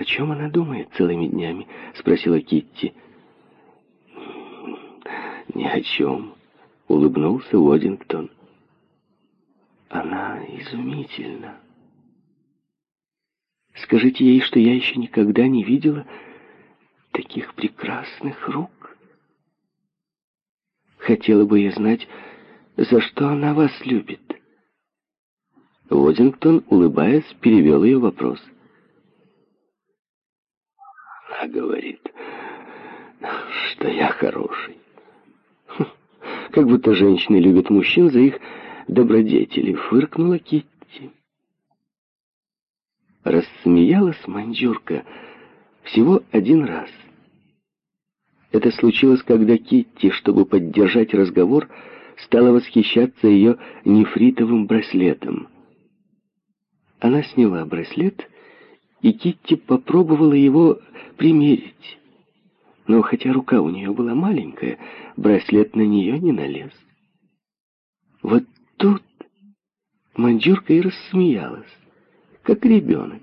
«О чем она думает целыми днями?» — спросила Китти. «Ни о чем», — улыбнулся Уодингтон. «Она изумительна. Скажите ей, что я еще никогда не видела таких прекрасных рук. Хотела бы я знать, за что она вас любит». Уодингтон, улыбаясь, перевел ее вопрос. Она говорит, что я хороший. Хм, как будто женщины любят мужчин за их добродетели, фыркнула Китти. Рассмеялась Манджурка всего один раз. Это случилось, когда Китти, чтобы поддержать разговор, стала восхищаться ее нефритовым браслетом. Она сняла браслет, и Китти попробовала его примерить. Но хотя рука у нее была маленькая, браслет на нее не налез. Вот тут Манджурка и рассмеялась, как ребенок.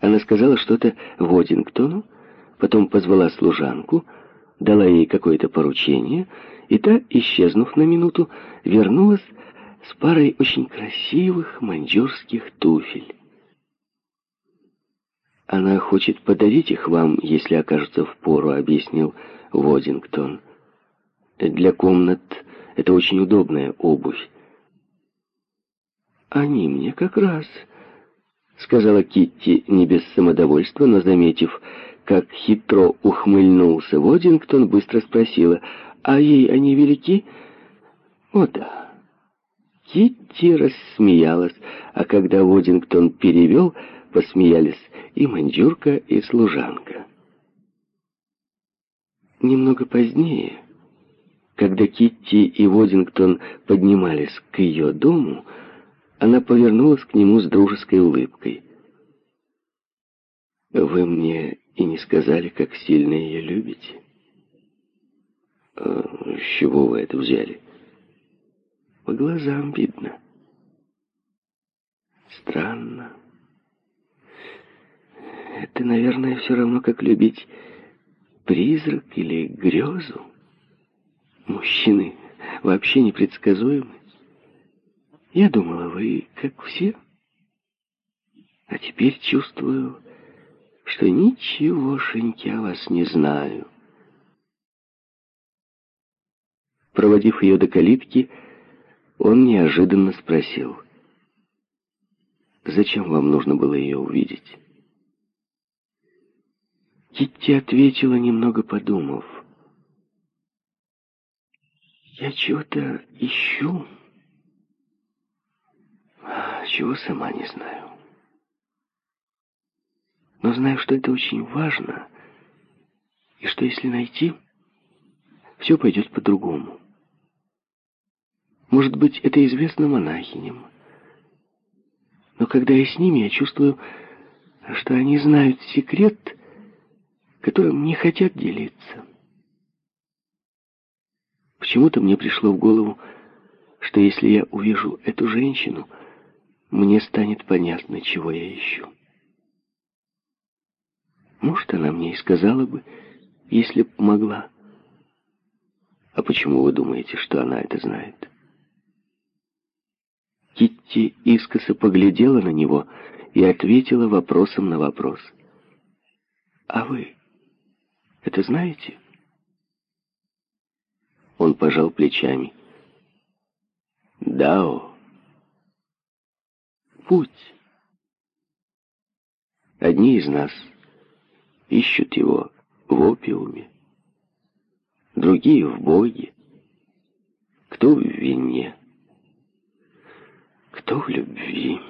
Она сказала что-то Водингтону, потом позвала служанку, дала ей какое-то поручение, и та, исчезнув на минуту, вернулась с парой очень красивых маньчжурских туфель. «Она хочет подарить их вам, если окажется в пору», — объяснил Водингтон. «Для комнат это очень удобная обувь». «Они мне как раз», — сказала Китти не без самодовольства, но, заметив, как хитро ухмыльнулся Водингтон, быстро спросила, «А ей они велики?» «О да». Китти рассмеялась, а когда Водингтон перевел, посмеялись и маньчжурка, и служанка. Немного позднее, когда Китти и Водингтон поднимались к ее дому, она повернулась к нему с дружеской улыбкой. «Вы мне и не сказали, как сильно ее любите?» «А «С чего вы это взяли?» По глазам видно. Странно. Это, наверное, все равно, как любить призрак или грезу. Мужчины вообще непредсказуемы. Я думала, вы как все. А теперь чувствую, что ничегошеньки о вас не знаю. Проводив ее до калитки, он неожиданно спросил, «Зачем вам нужно было ее увидеть?» Китти ответила, немного подумав, «Я чего-то ищу, чего сама не знаю. Но знаю, что это очень важно, и что если найти, все пойдет по-другому. Может быть, это известно монахиням. Но когда я с ними, я чувствую, что они знают секрет, которым не хотят делиться. Почему-то мне пришло в голову, что если я увижу эту женщину, мне станет понятно, чего я ищу. Может, она мне и сказала бы, если б могла. А почему вы думаете, что она это знает? Китти искоса поглядела на него и ответила вопросом на вопрос. «А вы это знаете?» Он пожал плечами. «Дао. Путь. Одни из нас ищут его в опиуме, другие в Боге, кто в вине» кто в любви.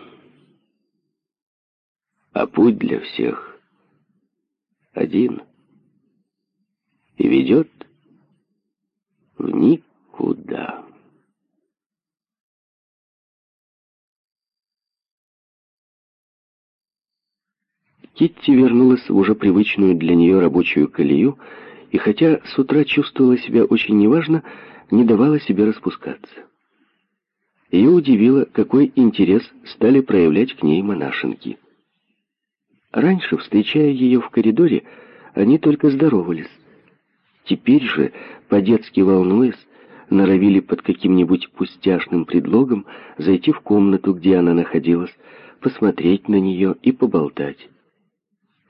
А путь для всех один и ведет в никуда. Китти вернулась в уже привычную для нее рабочую колею, и хотя с утра чувствовала себя очень неважно, не давала себе распускаться. Ее удивило, какой интерес стали проявлять к ней монашенки. Раньше, встречая ее в коридоре, они только здоровались. Теперь же, по-детски волнуясь, норовили под каким-нибудь пустяшным предлогом зайти в комнату, где она находилась, посмотреть на нее и поболтать.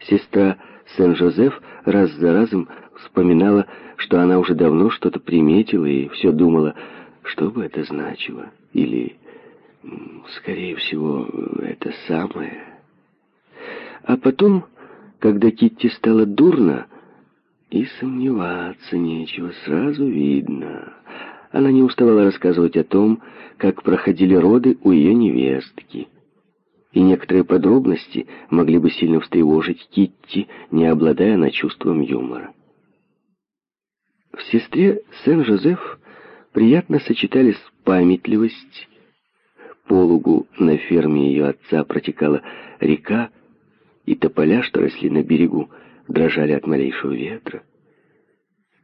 Сестра Сен-Жозеф раз за разом вспоминала, что она уже давно что-то приметила и все думала, что бы это значило, или, скорее всего, это самое. А потом, когда Китти стало дурно, и сомневаться нечего, сразу видно. Она не уставала рассказывать о том, как проходили роды у ее невестки. И некоторые подробности могли бы сильно встревожить Китти, не обладая она чувством юмора. В сестре Сен-Жозеф приятно сочетались памятливость. Полугу на ферме ее отца протекала река, и тополя, что росли на берегу, дрожали от малейшего ветра.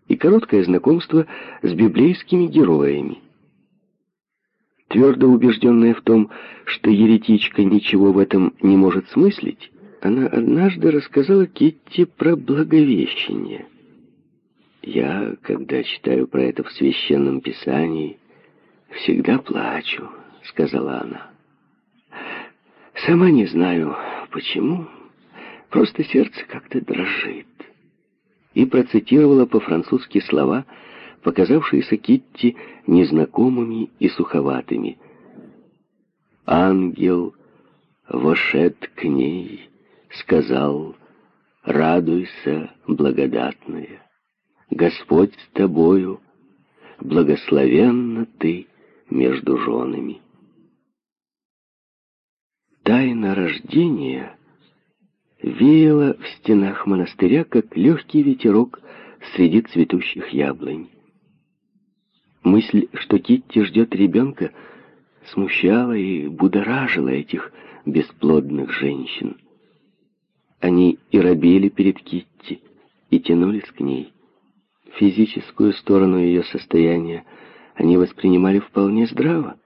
И короткое знакомство с библейскими героями. Твердо убежденная в том, что еретичка ничего в этом не может смыслить, она однажды рассказала Китти про Благовещение. «Я, когда читаю про это в Священном Писании, всегда плачу», — сказала она. «Сама не знаю, почему, просто сердце как-то дрожит». И процитировала по-французски слова, показавшиеся Китти незнакомыми и суховатыми. «Ангел вошед к ней, сказал, радуйся, благодатная». Господь с тобою, благословенна ты между женами. Тайна рождения веяла в стенах монастыря, как легкий ветерок среди цветущих яблонь. Мысль, что Китти ждет ребенка, смущала и будоражила этих бесплодных женщин. Они и робели перед Китти, и тянулись к ней. Физическую сторону ее состояния они воспринимали вполне здраво,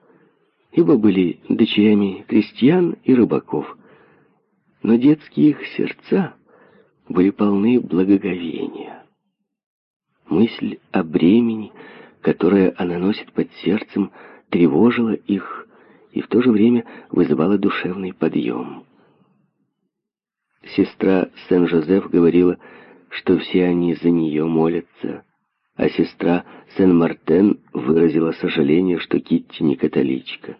ибо были дочерями крестьян и рыбаков. Но детские их сердца были полны благоговения. Мысль о бремени, которое она носит под сердцем, тревожила их и в то же время вызывала душевный подъем. Сестра Сен-Жозеф говорила, что все они за нее молятся, а сестра Сен-Мартен выразила сожаление, что Китти не католичка.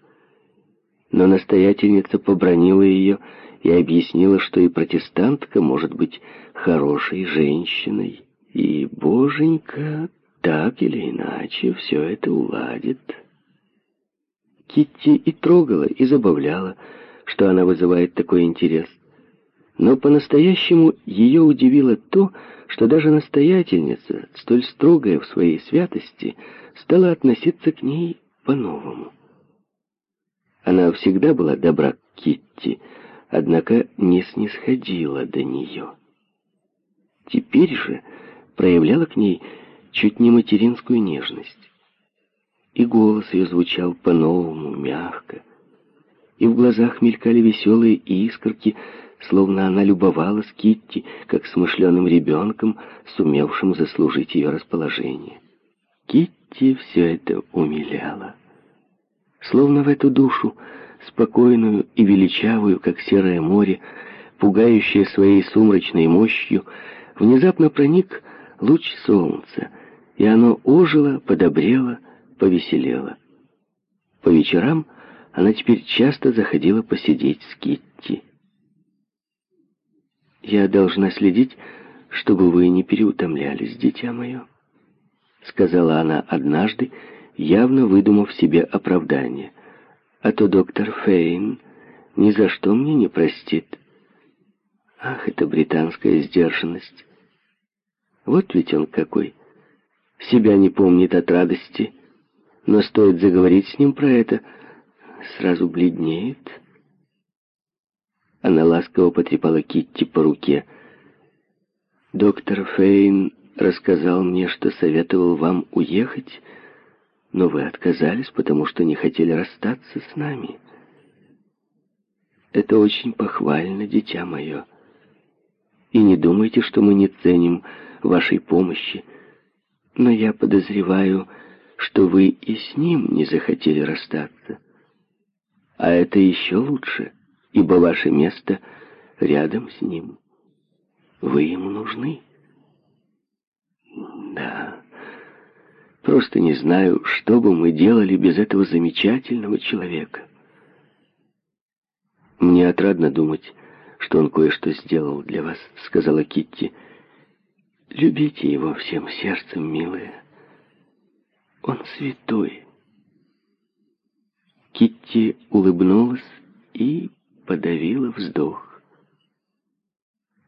Но настоятельница побронила ее и объяснила, что и протестантка может быть хорошей женщиной. И, боженька, так или иначе все это уладит. Китти и трогала, и забавляла, что она вызывает такой интерес. Но по-настоящему ее удивило то, что даже настоятельница, столь строгая в своей святости, стала относиться к ней по-новому. Она всегда была добра к Китти, однако не снисходила до нее. Теперь же проявляла к ней чуть не материнскую нежность. И голос ее звучал по-новому, мягко, и в глазах мелькали веселые искорки, словно она любовалась Китти, как смышленым ребенком, сумевшим заслужить ее расположение. Китти все это умиляло. Словно в эту душу, спокойную и величавую, как серое море, пугающее своей сумрачной мощью, внезапно проник луч солнца, и оно ожило, подобрело, повеселело. По вечерам она теперь часто заходила посидеть с Китти. «Я должна следить, чтобы вы не переутомлялись, дитя мое», — сказала она однажды, явно выдумав себе оправдание. «А то доктор Фейн ни за что мне не простит». Ах, это британская сдержанность. Вот ведь он какой. Себя не помнит от радости, но стоит заговорить с ним про это, сразу бледнеет. Она ласково потрепала Китти по руке. «Доктор Фейн рассказал мне, что советовал вам уехать, но вы отказались, потому что не хотели расстаться с нами. Это очень похвально, дитя мое. И не думайте, что мы не ценим вашей помощи. Но я подозреваю, что вы и с ним не захотели расстаться. А это еще лучше, ибо ваше место рядом с ним. Вы ему нужны. Да, просто не знаю, что бы мы делали без этого замечательного человека. Мне отрадно думать, что он кое-что сделал для вас, сказала Китти. Любите его всем сердцем, милая. Он святой. Китти улыбнулась и подавила вздох.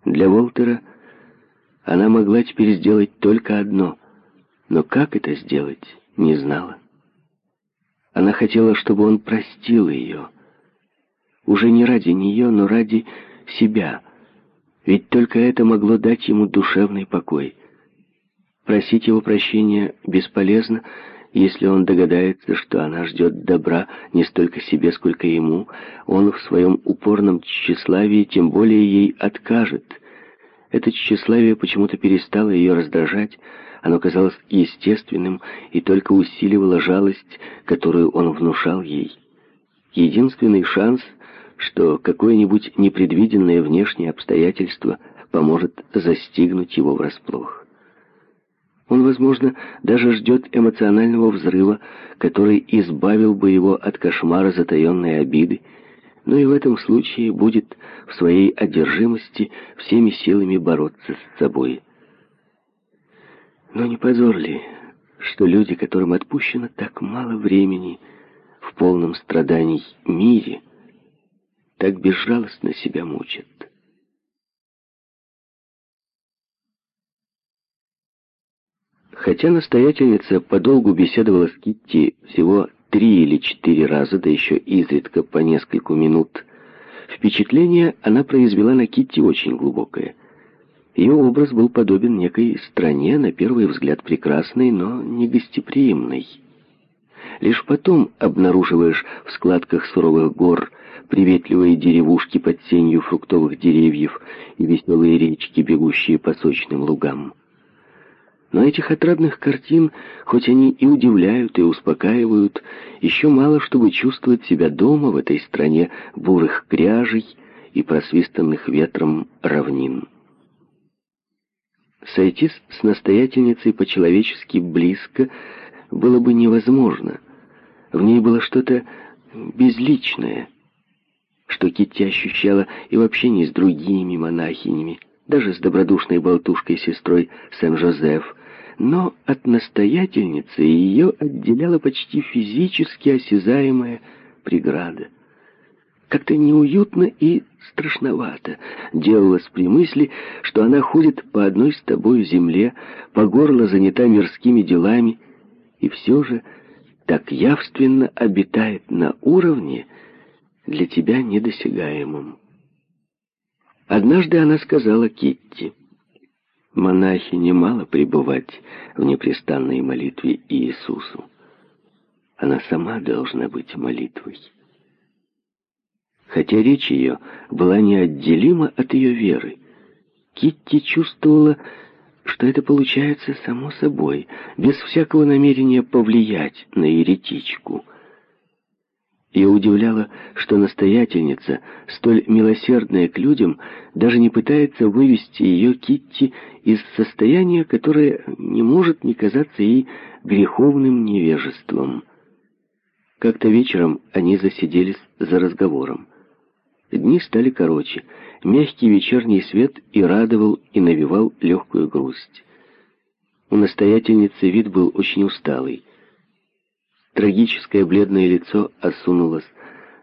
Для Волтера она могла теперь сделать только одно, но как это сделать, не знала. Она хотела, чтобы он простил ее, уже не ради нее, но ради себя. Ведь только это могло дать ему душевный покой. Просить его прощения бесполезно, если он догадается, что она ждет добра не столько себе, сколько ему, он в своем упорном тщеславии тем более ей откажет. Это тщеславие почему-то перестало ее раздражать, оно казалось естественным и только усиливало жалость, которую он внушал ей. Единственный шанс — что какое-нибудь непредвиденное внешнее обстоятельство поможет застигнуть его врасплох. Он, возможно, даже ждет эмоционального взрыва, который избавил бы его от кошмара затаенной обиды, но и в этом случае будет в своей одержимости всеми силами бороться с собой. Но не позор ли, что люди, которым отпущено так мало времени в полном страданий мире, так безжалостно себя мучат. Хотя настоятельница подолгу беседовала с Китти всего три или четыре раза, да еще изредка по нескольку минут, впечатление она произвела на Китти очень глубокое. Ее образ был подобен некой стране, на первый взгляд прекрасной, но не гостеприимной. Лишь потом обнаруживаешь в складках суровых гор приветливые деревушки под сенью фруктовых деревьев и веселые речки, бегущие по сочным лугам. Но этих отрадных картин, хоть они и удивляют, и успокаивают, еще мало, чтобы чувствовать себя дома в этой стране бурых кряжей и просвистанных ветром равнин. Сойтись с настоятельницей по-человечески близко было бы невозможно. В ней было что-то безличное, что Китти ощущала и вообще не с другими монахинями, даже с добродушной болтушкой-сестрой Сен-Жозеф, но от настоятельницы ее отделяла почти физически осязаемая преграда. Как-то неуютно и страшновато делалось при мысли, что она ходит по одной с тобой земле, по горло занята мирскими делами, и все же так явственно обитает на уровне, для тебя недосягаемым. Однажды она сказала Китти, монахи немало пребывать в непрестанной молитве Иисусу. Она сама должна быть молитвой. Хотя речь ее была неотделима от ее веры, Китти чувствовала, что это получается само собой, без всякого намерения повлиять на еретичку. Ее удивляло, что настоятельница, столь милосердная к людям, даже не пытается вывести ее Китти из состояния, которое не может не казаться ей греховным невежеством. Как-то вечером они засиделись за разговором. Дни стали короче. Мягкий вечерний свет и радовал, и навевал легкую грусть. У настоятельницы вид был очень усталый. Трагическое бледное лицо осунулось,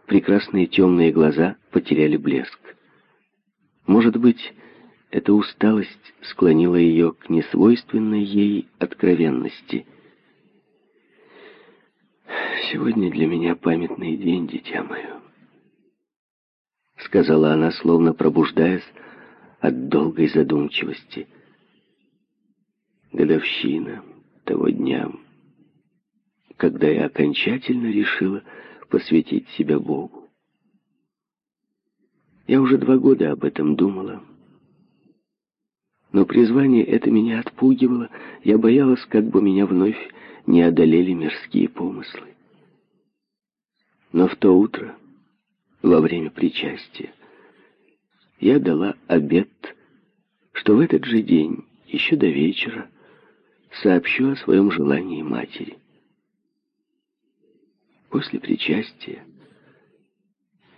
прекрасные темные глаза потеряли блеск. Может быть, эта усталость склонила ее к несвойственной ей откровенности. «Сегодня для меня памятный день, дитя мое», — сказала она, словно пробуждаясь от долгой задумчивости. «Годовщина того дня» когда я окончательно решила посвятить себя Богу. Я уже два года об этом думала. Но призвание это меня отпугивало. Я боялась, как бы меня вновь не одолели мирские помыслы. Но в то утро, во время причастия, я дала обет, что в этот же день, еще до вечера, сообщу о своем желании матери. После причастия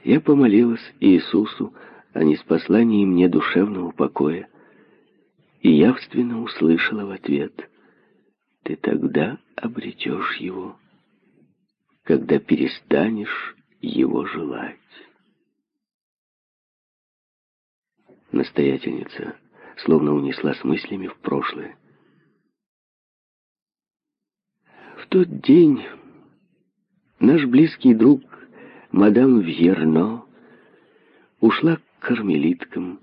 я помолилась Иисусу о неспослании мне душевного покоя и явственно услышала в ответ «Ты тогда обретешь его, когда перестанешь его желать». Настоятельница словно унесла с мыслями в прошлое. В тот день наш близкий друг, мадам Вьерно, ушла к кармелиткам,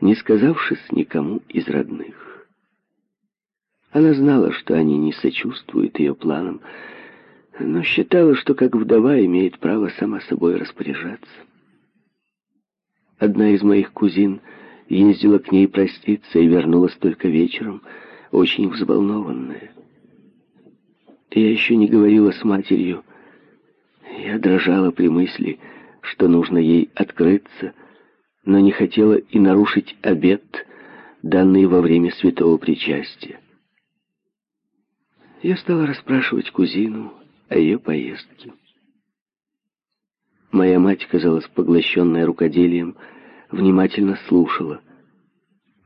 не сказавшись никому из родных. Она знала, что они не сочувствуют ее планам, но считала, что как вдова имеет право сама собой распоряжаться. Одна из моих кузин ездила к ней проститься и вернулась только вечером, очень взволнованная. Я еще не говорила с матерью. Я дрожала при мысли, что нужно ей открыться, но не хотела и нарушить обет, данный во время святого причастия. Я стала расспрашивать кузину о ее поездке. Моя мать, казалась поглощенная рукоделием, внимательно слушала,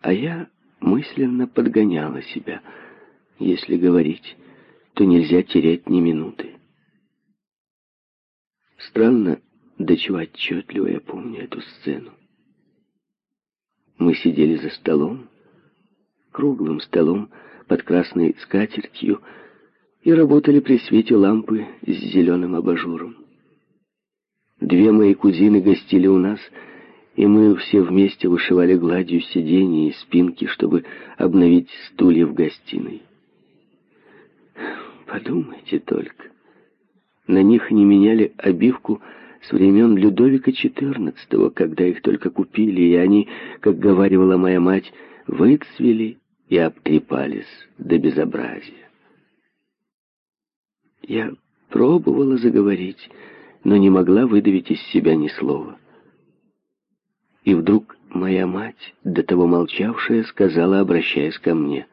а я мысленно подгоняла себя. Если говорить, то нельзя терять ни минуты. Странно, до чего отчетливо я помню эту сцену. Мы сидели за столом, круглым столом под красной скатертью, и работали при свете лампы с зеленым абажуром. Две мои кузины гостили у нас, и мы все вместе вышивали гладью сиденья и спинки, чтобы обновить стулья в гостиной. Подумайте только, на них не меняли обивку с времен Людовика XIV, когда их только купили, и они, как говаривала моя мать, выцвели и обтрепались до безобразия. Я пробовала заговорить, но не могла выдавить из себя ни слова. И вдруг моя мать, до того молчавшая, сказала, обращаясь ко мне,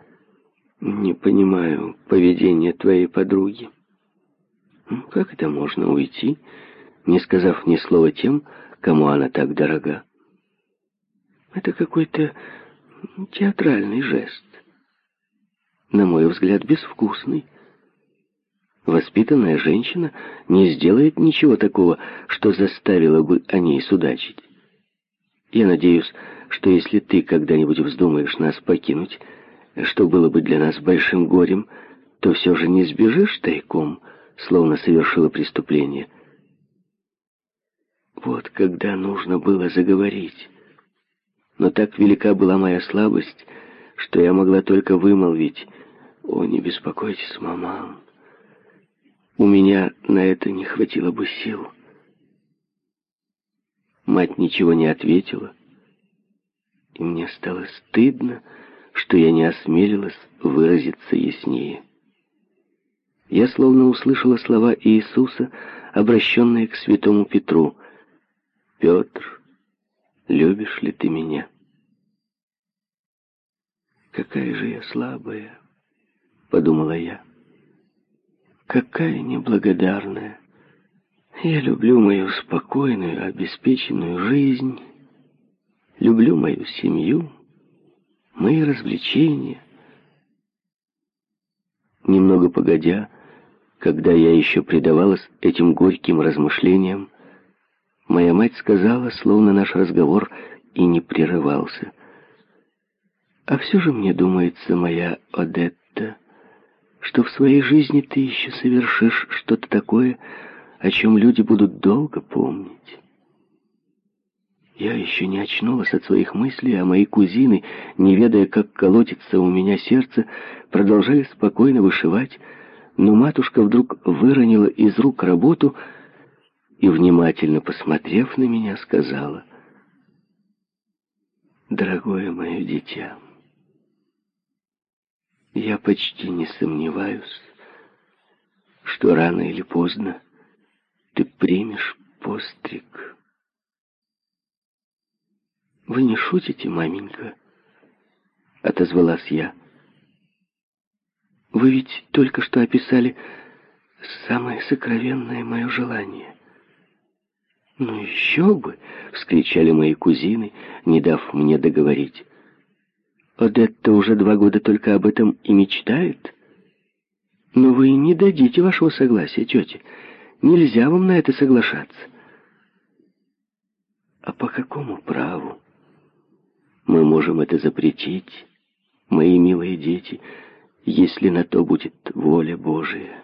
«Не понимаю поведения твоей подруги. Как это можно уйти?» не сказав ни слова тем, кому она так дорога. Это какой-то театральный жест. На мой взгляд, безвкусный. Воспитанная женщина не сделает ничего такого, что заставило бы о ней судачить. Я надеюсь, что если ты когда-нибудь вздумаешь нас покинуть, что было бы для нас большим горем, то все же не сбежишь тайком, словно совершила преступление, вот когда нужно было заговорить. Но так велика была моя слабость, что я могла только вымолвить «О, не беспокойтесь, мама». У меня на это не хватило бы сил. Мать ничего не ответила, и мне стало стыдно, что я не осмелилась выразиться яснее. Я словно услышала слова Иисуса, обращенные к святому Петру — Петр, любишь ли ты меня? Какая же я слабая, подумала я. Какая неблагодарная. Я люблю мою спокойную, обеспеченную жизнь, люблю мою семью, мои развлечения. Немного погодя, когда я еще предавалась этим горьким размышлениям, Моя мать сказала, словно наш разговор и не прерывался. А все же мне думается, моя Одетта, что в своей жизни ты еще совершишь что-то такое, о чем люди будут долго помнить. Я еще не очнулась от своих мыслей, а мои кузины, не ведая, как колотится у меня сердце, продолжали спокойно вышивать, но матушка вдруг выронила из рук работу — и, внимательно посмотрев на меня, сказала, «Дорогое мое дитя, Я почти не сомневаюсь, что рано или поздно ты примешь постриг. «Вы не шутите, маменька?» — отозвалась я. «Вы ведь только что описали самое сокровенное мое желание». «Ну еще бы!» — вскричали мои кузины, не дав мне договорить. «Одетта уже два года только об этом и мечтает. Но вы не дадите вашего согласия, тетя. Нельзя вам на это соглашаться». «А по какому праву?» Мы можем это запретить, мои милые дети, если на то будет воля Божия.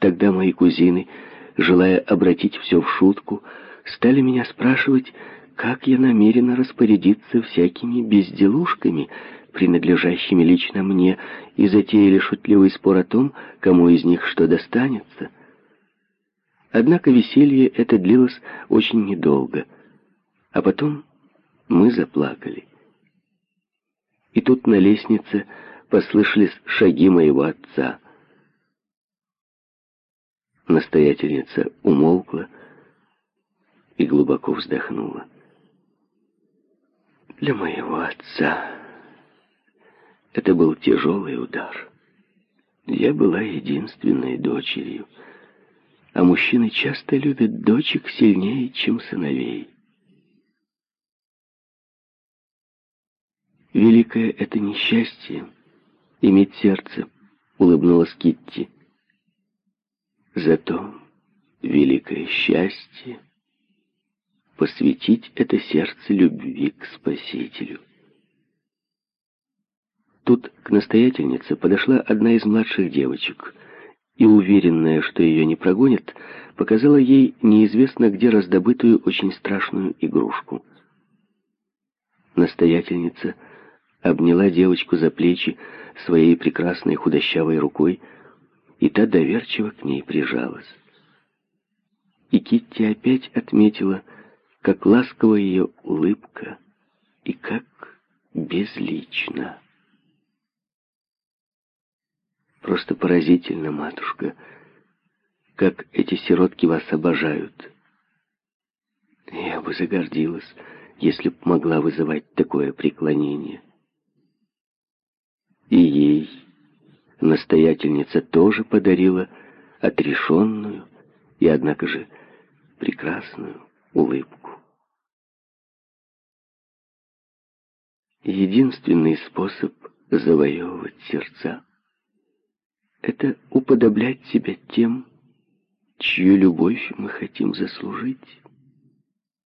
Тогда мои кузины, желая обратить все в шутку, стали меня спрашивать, как я намерена распорядиться всякими безделушками, принадлежащими лично мне, и затеяли шутливый спор о том, кому из них что достанется. Однако веселье это длилось очень недолго — а потом мы заплакали. И тут на лестнице послышались шаги моего отца. Настоятельница умолкла и глубоко вздохнула. Для моего отца это был тяжелый удар. Я была единственной дочерью, а мужчины часто любят дочек сильнее, чем сыновей. Великое это несчастье — иметь сердце, — улыбнулась Китти. Зато великое счастье — посвятить это сердце любви к Спасителю. Тут к настоятельнице подошла одна из младших девочек и, уверенная, что ее не прогонят, показала ей неизвестно где раздобытую очень страшную игрушку. Настоятельница — обняла девочку за плечи своей прекрасной худощавой рукой, и та доверчиво к ней прижалась. И Китти опять отметила, как ласково ее улыбка и как безлично. Просто поразительно, матушка, как эти сиротки вас обожают. Я бы загордилась, если б могла вызывать такое преклонение. И ей настоятельница тоже подарила отрешенную и, однако же, прекрасную улыбку. Единственный способ завоевывать сердца — это уподоблять себя тем, чью любовь мы хотим заслужить.